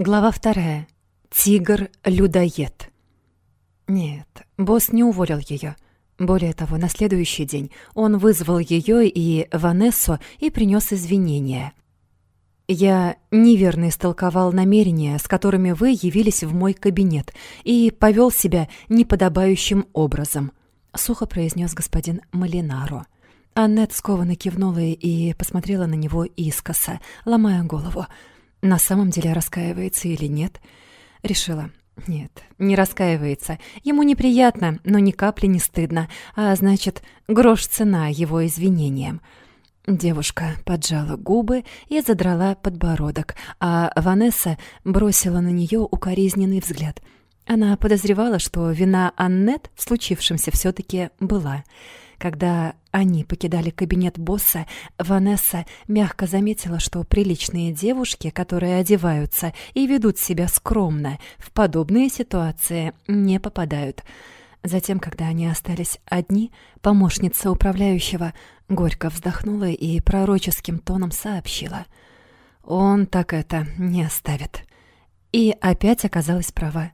Глава вторая. Тигр-людоед. Нет, босс не уволил ее. Более того, на следующий день он вызвал ее и Ванессу и принес извинения. «Я неверно истолковал намерения, с которыми вы явились в мой кабинет, и повел себя неподобающим образом», — сухо произнес господин Малинаро. Аннет скованно кивнула и посмотрела на него искоса, ломая голову — на самом деле раскаивается или нет. Решила. Нет, не раскаивается. Ему неприятно, но ни капли не стыдно, а значит, грош цена его извинениям. Девушка поджала губы и задрала подбородок, а Ванесса бросила на нее укоризненный взгляд. Она подозревала, что вина Аннет в случившемся все таки была. Когда они покидали кабинет босса, Ванесса мягко заметила, что приличные девушки, которые одеваются и ведут себя скромно, в подобные ситуации не попадают. Затем, когда они остались одни, помощница управляющего горько вздохнула и пророческим тоном сообщила. «Он так это не оставит». И опять оказалась права.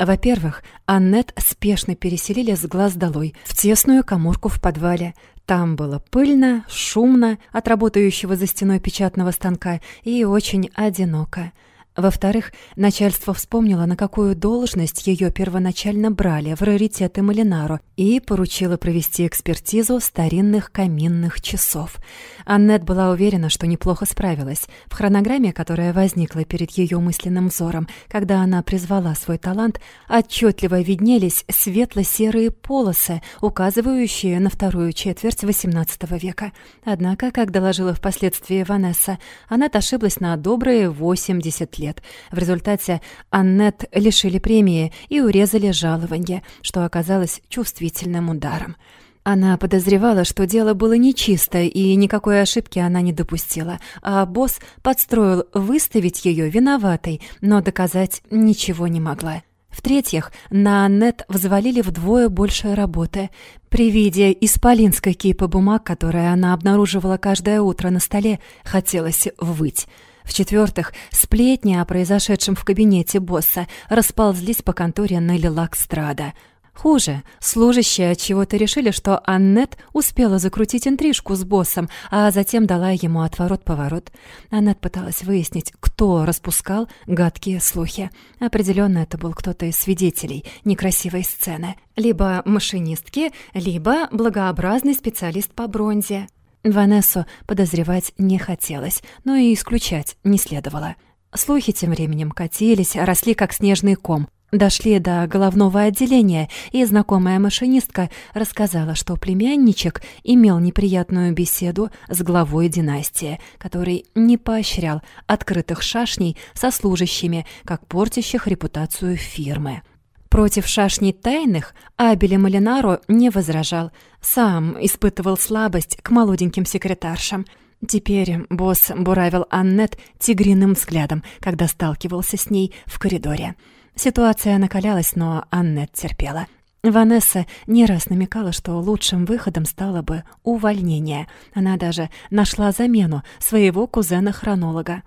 Во-первых, Аннет спешно переселили с глаз долой в тесную коморку в подвале. Там было пыльно, шумно от работающего за стеной печатного станка и очень одиноко. Во-вторых, начальство вспомнило, на какую должность ее первоначально брали в раритеты Малинару и поручило провести экспертизу старинных каминных часов. Аннет была уверена, что неплохо справилась. В хронограмме, которая возникла перед ее мысленным взором, когда она призвала свой талант, отчетливо виднелись светло-серые полосы, указывающие на вторую четверть XVIII века. Однако, как доложила впоследствии Ванесса, она ошиблась на добрые 80 лет. В результате Аннет лишили премии и урезали жалование, что оказалось чувствительным ударом. Она подозревала, что дело было нечисто, и никакой ошибки она не допустила, а босс подстроил выставить ее виноватой, но доказать ничего не могла. В-третьих, на Аннет взвалили вдвое больше работы. При виде исполинской кипы бумаг, которые она обнаруживала каждое утро на столе, хотелось выть. В-четвертых, сплетни о произошедшем в кабинете босса расползлись по конторе Нелли Лакстрада. Хуже, служащие от чего-то решили, что Аннет успела закрутить интрижку с боссом, а затем дала ему отворот-поворот. Аннет пыталась выяснить, кто распускал гадкие слухи. Определенно это был кто-то из свидетелей некрасивой сцены. Либо машинистки, либо благообразный специалист по бронзе. Ванессу подозревать не хотелось, но и исключать не следовало. Слухи тем временем катились, росли как снежный ком. Дошли до головного отделения, и знакомая машинистка рассказала, что племянничек имел неприятную беседу с главой династии, который не поощрял открытых шашней со служащими, как портящих репутацию фирмы. Против шашней тайных Абеле Малинаро не возражал. Сам испытывал слабость к молоденьким секретаршам. Теперь босс буравил Аннет тигриным взглядом, когда сталкивался с ней в коридоре. Ситуация накалялась, но Аннет терпела. Ванесса не раз намекала, что лучшим выходом стало бы увольнение. Она даже нашла замену своего кузена-хронолога.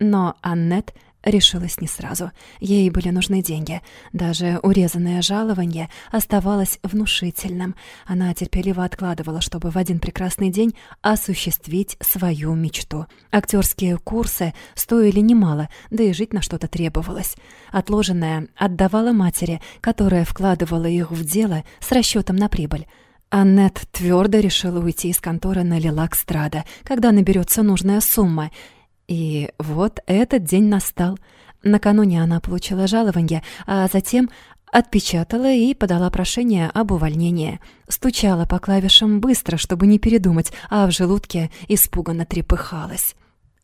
Но Аннет решилась не сразу. Ей были нужны деньги. Даже урезанное жалование оставалось внушительным. Она терпеливо откладывала, чтобы в один прекрасный день осуществить свою мечту. Актерские курсы стоили немало, да и жить на что-то требовалось. Отложенное отдавала матери, которая вкладывала их в дело с расчетом на прибыль. Аннет твердо решила уйти из конторы на Лилакстрада, когда наберется нужная сумма, и вот этот день настал. Накануне она получила жалование, а затем отпечатала и подала прошение об увольнении. Стучала по клавишам быстро, чтобы не передумать, а в желудке испуганно трепыхалась.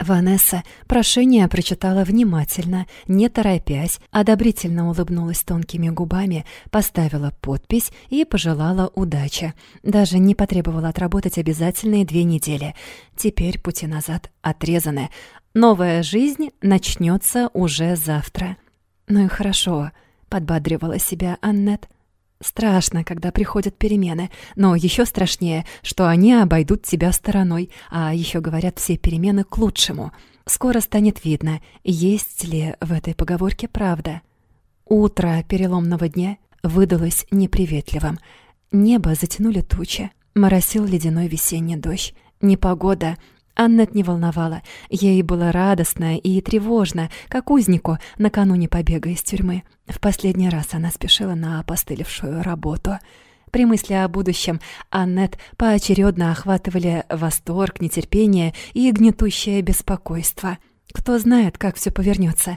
Ванесса прошение прочитала внимательно, не торопясь, одобрительно улыбнулась тонкими губами, поставила подпись и пожелала удачи. Даже не потребовала отработать обязательные две недели. Теперь пути назад отрезаны. Новая жизнь начнется уже завтра. «Ну и хорошо», — подбадривала себя Аннет. Страшно, когда приходят перемены, но еще страшнее, что они обойдут тебя стороной, а еще говорят все перемены к лучшему. Скоро станет видно, есть ли в этой поговорке правда. Утро переломного дня выдалось неприветливым. Небо затянули тучи, моросил ледяной весенний дождь. Непогода Аннет не волновала. Ей было радостно и тревожно, как узнику накануне побега из тюрьмы. В последний раз она спешила на опостылевшую работу. При мысли о будущем Аннет поочередно охватывали восторг, нетерпение и гнетущее беспокойство. Кто знает, как все повернется.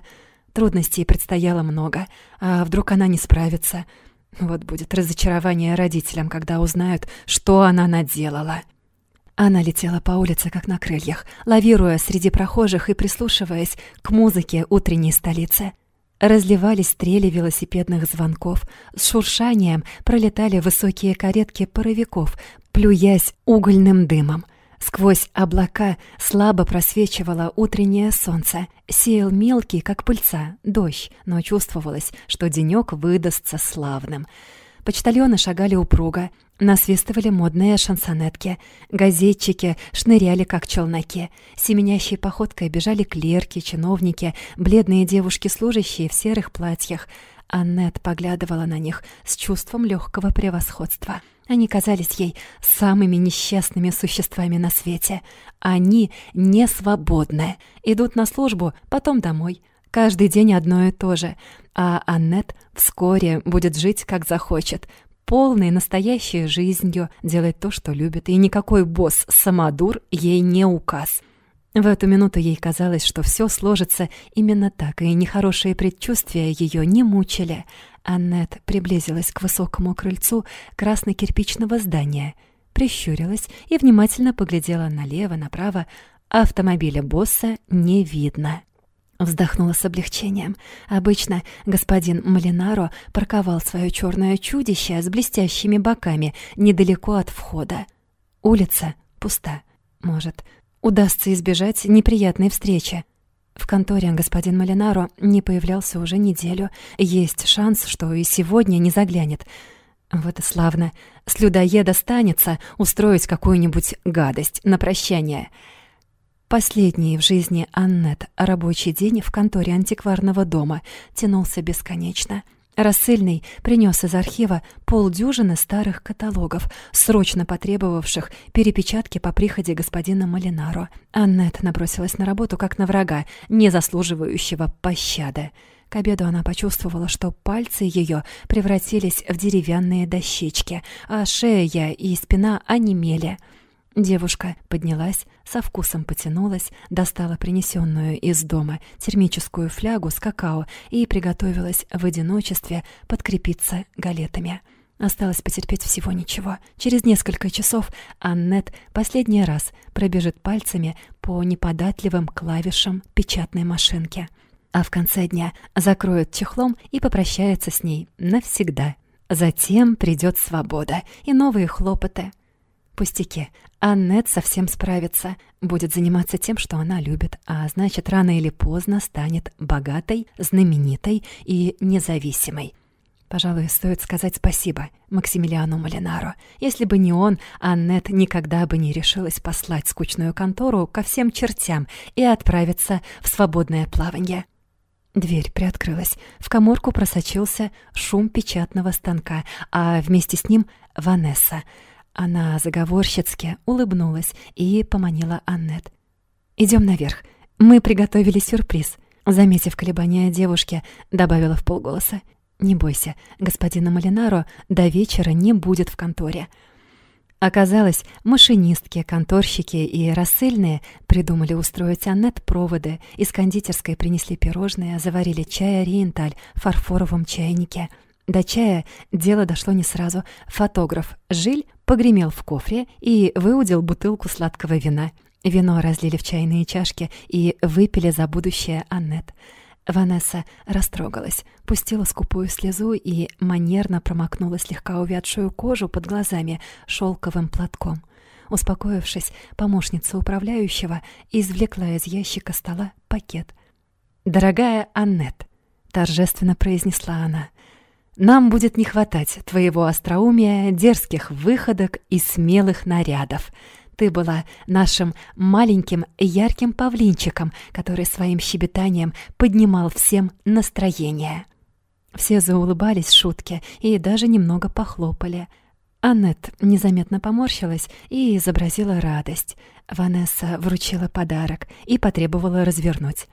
Трудностей предстояло много, а вдруг она не справится. Вот будет разочарование родителям, когда узнают, что она наделала. Она летела по улице, как на крыльях, лавируя среди прохожих и прислушиваясь к музыке утренней столицы. Разливались стрели велосипедных звонков, с шуршанием пролетали высокие каретки паровиков, плюясь угольным дымом. Сквозь облака слабо просвечивало утреннее солнце. Сеял мелкий, как пыльца, дождь, но чувствовалось, что денёк выдастся славным. Почтальоны шагали упруго, насвистывали модные шансонетки. Газетчики шныряли, как челноки. Семенящей походкой бежали клерки, чиновники, бледные девушки-служащие в серых платьях. Аннет поглядывала на них с чувством легкого превосходства. Они казались ей самыми несчастными существами на свете. Они не свободны. Идут на службу, потом домой. Каждый день одно и то же. А Аннет вскоре будет жить, как захочет, полной настоящей жизнью, делать то, что любит, и никакой босс-самодур ей не указ. В эту минуту ей казалось, что все сложится именно так, и нехорошие предчувствия ее не мучили. Аннет приблизилась к высокому крыльцу красно-кирпичного здания, прищурилась и внимательно поглядела налево, направо. Автомобиля босса не видно. Вздохнула с облегчением. Обычно господин Малинаро парковал свое черное чудище с блестящими боками недалеко от входа. Улица пуста. Может, удастся избежать неприятной встречи. В конторе господин Малинаро не появлялся уже неделю. Есть шанс, что и сегодня не заглянет. Вот и славно. С людоеда станется устроить какую-нибудь гадость на прощание — Последний в жизни Аннет рабочий день в конторе антикварного дома тянулся бесконечно. Рассыльный принес из архива полдюжины старых каталогов, срочно потребовавших перепечатки по приходе господина Малинаро. Аннет набросилась на работу как на врага, не заслуживающего пощады. К обеду она почувствовала, что пальцы ее превратились в деревянные дощечки, а шея и спина онемели — Девушка поднялась, со вкусом потянулась, достала принесенную из дома термическую флягу с какао и приготовилась в одиночестве подкрепиться галетами. Осталось потерпеть всего ничего. Через несколько часов Аннет последний раз пробежит пальцами по неподатливым клавишам печатной машинки. А в конце дня закроет чехлом и попрощается с ней навсегда. Затем придет свобода и новые хлопоты — Пустяки. Аннет совсем справится, будет заниматься тем, что она любит, а значит, рано или поздно станет богатой, знаменитой и независимой. Пожалуй, стоит сказать спасибо Максимилиану Малинаро. Если бы не он, Аннет никогда бы не решилась послать скучную контору ко всем чертям и отправиться в свободное плавание. Дверь приоткрылась. В коморку просочился шум печатного станка, а вместе с ним — Ванесса — она заговорщицки улыбнулась и поманила Аннет. «Идем наверх. Мы приготовили сюрприз». Заметив колебания девушки, добавила в полголоса. «Не бойся, господина Малинаро до вечера не будет в конторе». Оказалось, машинистки, конторщики и рассыльные придумали устроить Аннет проводы, из кондитерской принесли пирожные, заварили чай ориенталь в фарфоровом чайнике — до чая дело дошло не сразу. Фотограф Жиль погремел в кофре и выудил бутылку сладкого вина. Вино разлили в чайные чашки и выпили за будущее Аннет. Ванесса растрогалась, пустила скупую слезу и манерно промокнула слегка увядшую кожу под глазами шелковым платком. Успокоившись, помощница управляющего извлекла из ящика стола пакет. «Дорогая Аннет», — торжественно произнесла она, — нам будет не хватать твоего остроумия, дерзких выходок и смелых нарядов. Ты была нашим маленьким ярким павлинчиком, который своим щебетанием поднимал всем настроение». Все заулыбались шутке и даже немного похлопали. Аннет незаметно поморщилась и изобразила радость. Ванесса вручила подарок и потребовала развернуть.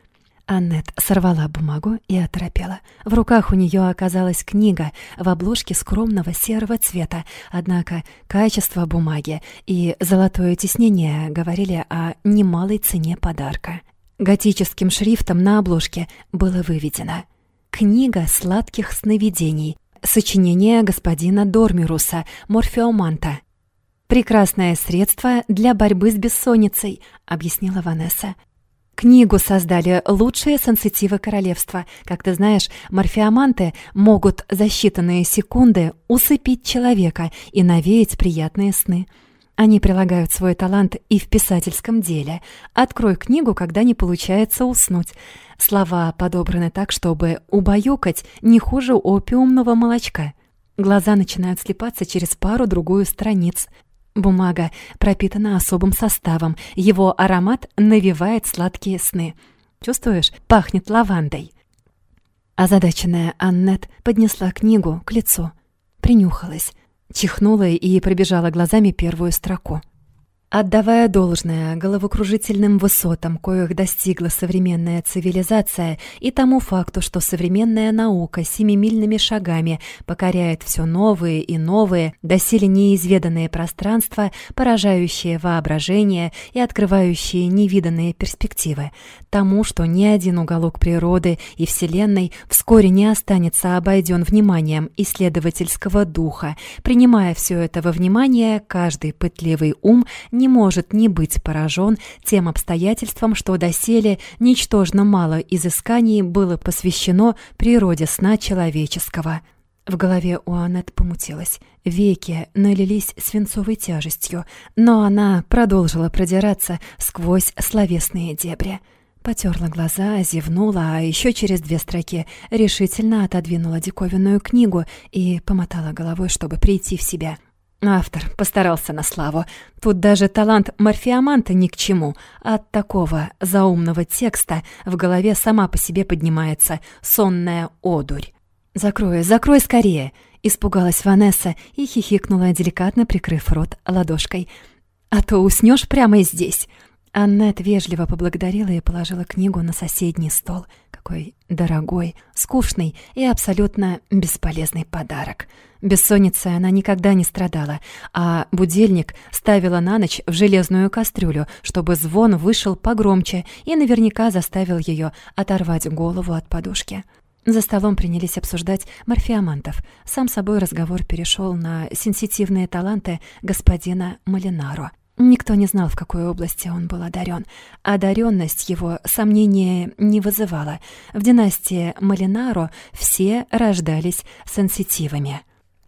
Аннет сорвала бумагу и оторопела. В руках у нее оказалась книга в обложке скромного серого цвета, однако качество бумаги и золотое тиснение говорили о немалой цене подарка. Готическим шрифтом на обложке было выведено «Книга сладких сновидений», сочинение господина Дормируса, Морфеоманта. «Прекрасное средство для борьбы с бессонницей», — объяснила Ванесса. Книгу создали лучшие сенситивы королевства. Как ты знаешь, морфеоманты могут за считанные секунды усыпить человека и навеять приятные сны. Они прилагают свой талант и в писательском деле. Открой книгу, когда не получается уснуть. Слова подобраны так, чтобы убаюкать не хуже опиумного молочка. Глаза начинают слепаться через пару-другую страниц. Бумага пропитана особым составом. Его аромат навевает сладкие сны. Чувствуешь? Пахнет лавандой. Озадаченная Аннет поднесла книгу к лицу. Принюхалась, чихнула и пробежала глазами первую строку. Отдавая должное головокружительным высотам, коих достигла современная цивилизация, и тому факту, что современная наука семимильными шагами покоряет все новые и новые, доселе неизведанные пространства, поражающие воображение и открывающие невиданные перспективы, тому, что ни один уголок природы и Вселенной вскоре не останется обойден вниманием исследовательского духа. Принимая все это во внимание, каждый пытливый ум – не может не быть поражен тем обстоятельством, что доселе ничтожно мало изысканий было посвящено природе сна человеческого. В голове у Аннет помутилась, веки налились свинцовой тяжестью, но она продолжила продираться сквозь словесные дебри. Потерла глаза, зевнула, а еще через две строки решительно отодвинула диковинную книгу и помотала головой, чтобы прийти в себя — Автор постарался на славу. Тут даже талант морфеоманта ни к чему. От такого заумного текста в голове сама по себе поднимается сонная одурь. «Закрой, закрой скорее!» — испугалась Ванесса и хихикнула, деликатно прикрыв рот ладошкой. «А то уснешь прямо здесь!» Аннет вежливо поблагодарила и положила книгу на соседний стол. Какой дорогой, скучный и абсолютно бесполезный подарок. Бессонницей она никогда не страдала, а будильник ставила на ночь в железную кастрюлю, чтобы звон вышел погромче и наверняка заставил ее оторвать голову от подушки. За столом принялись обсуждать морфеомантов. Сам собой разговор перешел на сенситивные таланты господина Малинаро. Никто не знал, в какой области он был одарен. Одаренность его сомнения не вызывала. В династии Малинаро все рождались сенситивами.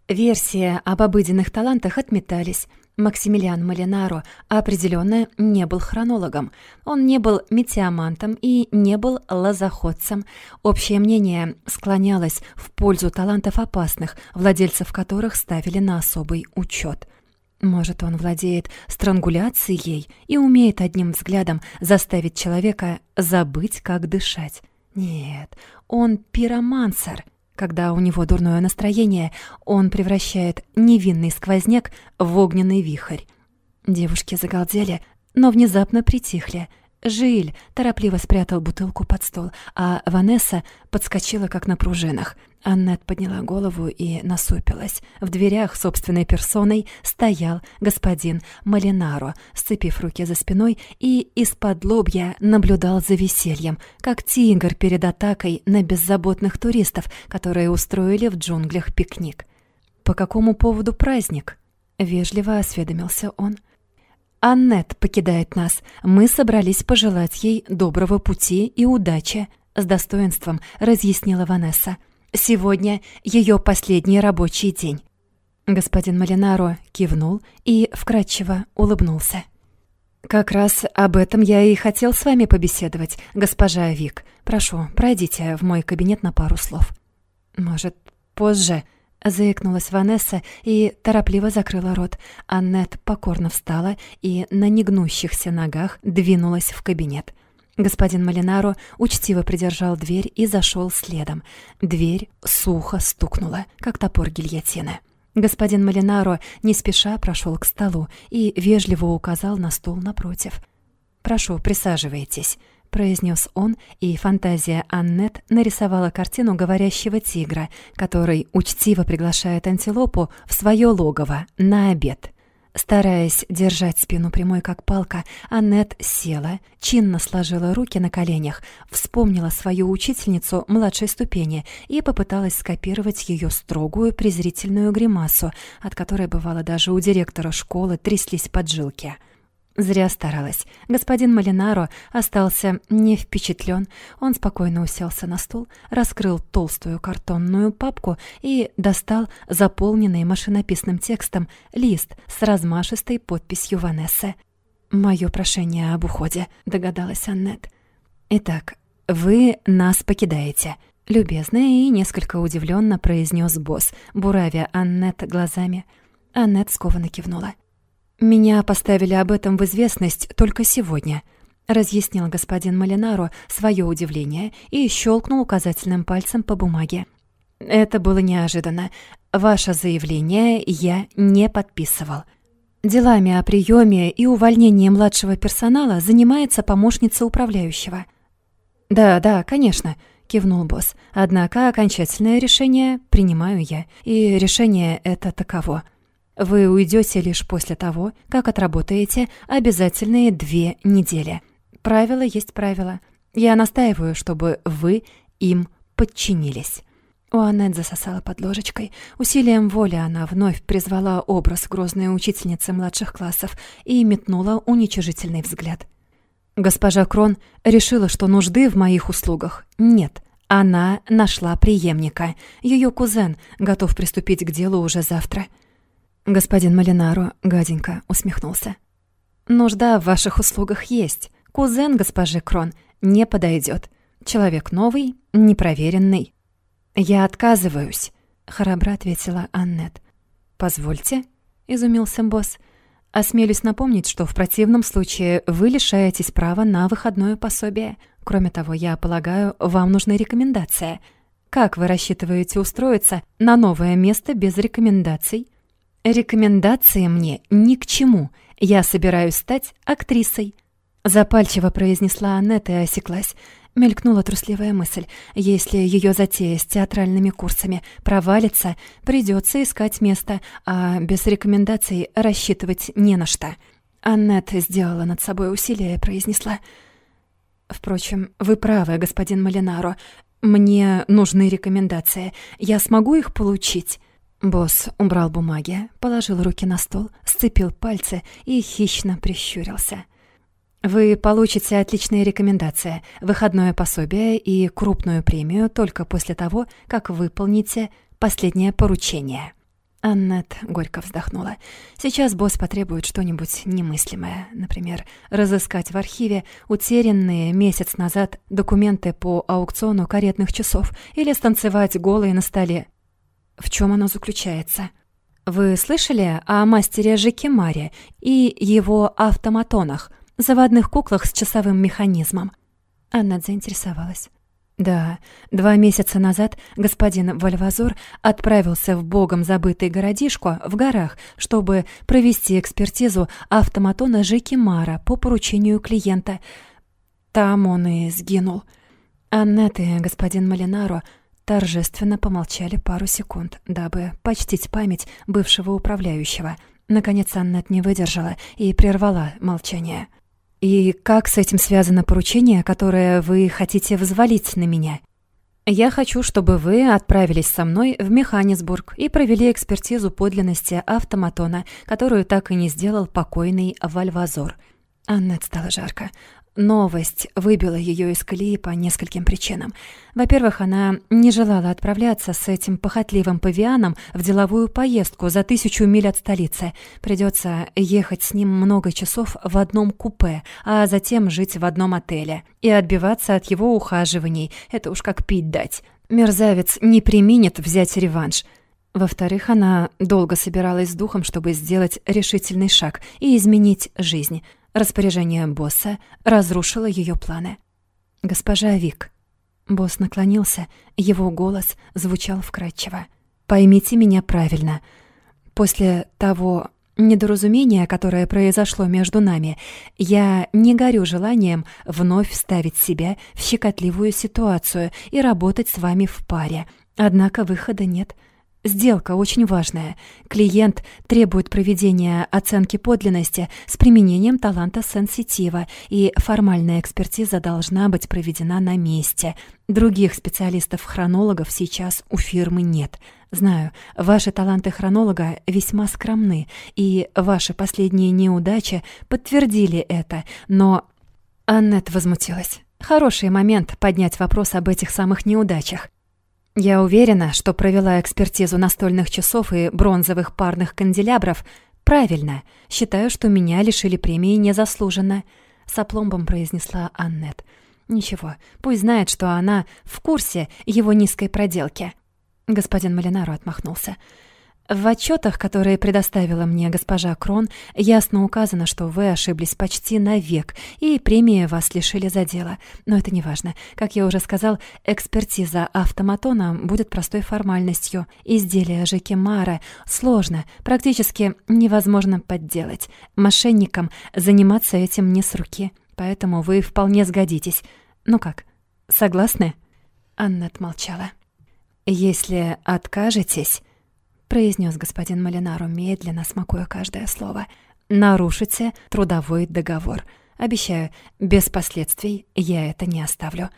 Версии об обыденных талантах отметались. Максимилиан Малинаро определенно не был хронологом. Он не был метеомантом и не был лазоходцем. Общее мнение склонялось в пользу талантов опасных, владельцев которых ставили на особый учет. Может, он владеет странгуляцией и умеет одним взглядом заставить человека забыть, как дышать. Нет, он пиромансер. Когда у него дурное настроение, он превращает невинный сквозняк в огненный вихрь. Девушки загалдели, но внезапно притихли — Жиль торопливо спрятал бутылку под стол, а Ванесса подскочила как на пружинах. Аннет подняла голову и насупилась. В дверях собственной персоной стоял господин Малинаро, сцепив руки за спиной и из-под лобья наблюдал за весельем, как тигр перед атакой на беззаботных туристов, которые устроили в джунглях пикник. «По какому поводу праздник?» — вежливо осведомился он. — Аннет покидает нас. Мы собрались пожелать ей доброго пути и удачи», — с достоинством разъяснила Ванесса. «Сегодня ее последний рабочий день». Господин Малинаро кивнул и вкратчиво улыбнулся. «Как раз об этом я и хотел с вами побеседовать, госпожа Вик. Прошу, пройдите в мой кабинет на пару слов». «Может, позже?» — Заикнулась Ванесса и торопливо закрыла рот. Аннет покорно встала и на негнущихся ногах двинулась в кабинет. Господин Малинаро учтиво придержал дверь и зашел следом. Дверь сухо стукнула, как топор гильотины. Господин Малинаро не спеша прошел к столу и вежливо указал на стул напротив. «Прошу, присаживайтесь», — произнес он, и фантазия Аннет нарисовала картину говорящего тигра, который учтиво приглашает антилопу в свое логово на обед. Стараясь держать спину прямой как палка, Аннет села, чинно сложила руки на коленях, вспомнила свою учительницу младшей ступени и попыталась скопировать ее строгую презрительную гримасу, от которой бывало даже у директора школы тряслись поджилки. Зря старалась. Господин Малинаро остался не впечатлен. Он спокойно уселся на стул, раскрыл толстую картонную папку и достал заполненный машинописным текстом лист с размашистой подписью Ванессы. «Моё прошение об уходе», — догадалась Аннет. «Итак, вы нас покидаете», — любезно и несколько удивленно произнес босс, буравя Аннет глазами. Аннет скованно кивнула. «Меня поставили об этом в известность только сегодня», — разъяснил господин Малинаро свое удивление и щелкнул указательным пальцем по бумаге. «Это было неожиданно. Ваше заявление я не подписывал. Делами о приеме и увольнении младшего персонала занимается помощница управляющего». «Да, да, конечно», — кивнул босс. «Однако окончательное решение принимаю я, и решение это таково. Вы уйдете лишь после того, как отработаете обязательные две недели. Правило есть правило. Я настаиваю, чтобы вы им подчинились». У Аннет засосала под ложечкой. Усилием воли она вновь призвала образ грозной учительницы младших классов и метнула уничижительный взгляд. Госпожа Крон решила, что нужды в моих услугах нет. Она нашла преемника. Ее кузен готов приступить к делу уже завтра. Господин Малинаро гаденько усмехнулся. «Нужда в ваших услугах есть. Кузен госпожи Крон не подойдет. Человек новый, непроверенный». «Я отказываюсь», — храбро ответила Аннет. «Позвольте», — изумился босс. «Осмелюсь напомнить, что в противном случае вы лишаетесь права на выходное пособие. Кроме того, я полагаю, вам нужны рекомендации. Как вы рассчитываете устроиться на новое место без рекомендаций?» «Рекомендации мне ни к чему. Я собираюсь стать актрисой». Запальчиво произнесла Аннет и осеклась. Мелькнула трусливая мысль. Если ее затея с театральными курсами провалится, придется искать место, а без рекомендаций рассчитывать не на что. Аннет сделала над собой усилие и произнесла. «Впрочем, вы правы, господин Малинаро. Мне нужны рекомендации. Я смогу их получить?» Босс убрал бумаги, положил руки на стол, сцепил пальцы и хищно прищурился. Вы получите отличные рекомендации, выходное пособие и крупную премию только после того, как выполните последнее поручение. Аннет горько вздохнула. Сейчас босс потребует что-нибудь немыслимое. Например, разыскать в архиве утерянные месяц назад документы по аукциону каретных часов или станцевать голые на столе в чем оно заключается? Вы слышали о мастере Жикимаре и его автоматонах, заводных куклах с часовым механизмом? Аннет заинтересовалась. Да, два месяца назад господин Вальвазор отправился в богом забытый городишко в горах, чтобы провести экспертизу автоматона Жикимара по поручению клиента. Там он и сгинул. Аннет и господин Малинаро торжественно помолчали пару секунд, дабы почтить память бывшего управляющего. Наконец Аннет не выдержала и прервала молчание. «И как с этим связано поручение, которое вы хотите взвалить на меня?» «Я хочу, чтобы вы отправились со мной в Механисбург и провели экспертизу подлинности автоматона, которую так и не сделал покойный Вальвазор». Аннет стало жарко. Новость выбила ее из колеи по нескольким причинам. Во-первых, она не желала отправляться с этим похотливым павианом в деловую поездку за тысячу миль от столицы. Придется ехать с ним много часов в одном купе, а затем жить в одном отеле. И отбиваться от его ухаживаний. Это уж как пить дать. Мерзавец не применит взять реванш. Во-вторых, она долго собиралась с духом, чтобы сделать решительный шаг и изменить жизнь. Распоряжение босса разрушило ее планы. «Госпожа Вик». Босс наклонился, его голос звучал вкрадчиво. «Поймите меня правильно. После того недоразумения, которое произошло между нами, я не горю желанием вновь вставить себя в щекотливую ситуацию и работать с вами в паре. Однако выхода нет». Сделка очень важная. Клиент требует проведения оценки подлинности с применением таланта сенситива, и формальная экспертиза должна быть проведена на месте. Других специалистов-хронологов сейчас у фирмы нет. Знаю, ваши таланты хронолога весьма скромны, и ваши последние неудачи подтвердили это, но... Аннет возмутилась. Хороший момент поднять вопрос об этих самых неудачах. Я уверена, что провела экспертизу настольных часов и бронзовых парных канделябров правильно. Считаю, что меня лишили премии незаслуженно, с опломбом произнесла Аннет. Ничего, пусть знает, что она в курсе его низкой проделки. Господин Малинаро отмахнулся. В отчетах, которые предоставила мне госпожа Крон, ясно указано, что вы ошиблись почти навек, и премии вас лишили за дело. Но это не важно. Как я уже сказал, экспертиза автоматона будет простой формальностью. Изделие Жекемара сложно, практически невозможно подделать. Мошенникам заниматься этим не с руки, поэтому вы вполне сгодитесь. Ну как, согласны?» Анна отмолчала. «Если откажетесь...» произнес господин Малинару, медленно смакуя каждое слово. «Нарушите трудовой договор. Обещаю, без последствий я это не оставлю.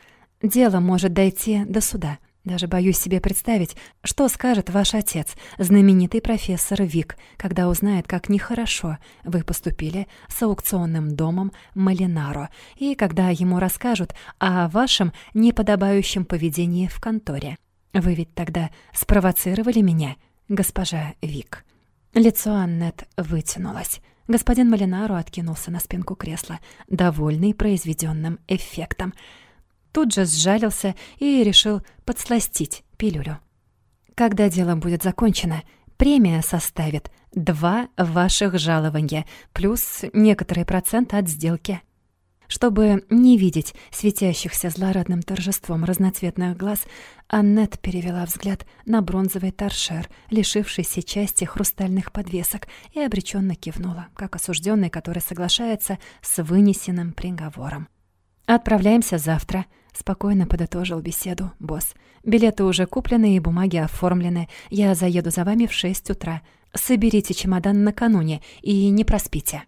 Дело может дойти до суда. Даже боюсь себе представить, что скажет ваш отец, знаменитый профессор Вик, когда узнает, как нехорошо вы поступили с аукционным домом Малинаро, и когда ему расскажут о вашем неподобающем поведении в конторе. Вы ведь тогда спровоцировали меня, госпожа Вик. Лицо Аннет вытянулось. Господин Малинару откинулся на спинку кресла, довольный произведенным эффектом. Тут же сжалился и решил подсластить пилюлю. Когда дело будет закончено, премия составит два ваших жалования плюс некоторый процент от сделки. Чтобы не видеть светящихся злорадным торжеством разноцветных глаз, Аннет перевела взгляд на бронзовый торшер, лишившийся части хрустальных подвесок, и обреченно кивнула, как осужденный, который соглашается с вынесенным приговором. «Отправляемся завтра», — спокойно подытожил беседу босс. «Билеты уже куплены и бумаги оформлены. Я заеду за вами в шесть утра. Соберите чемодан накануне и не проспите».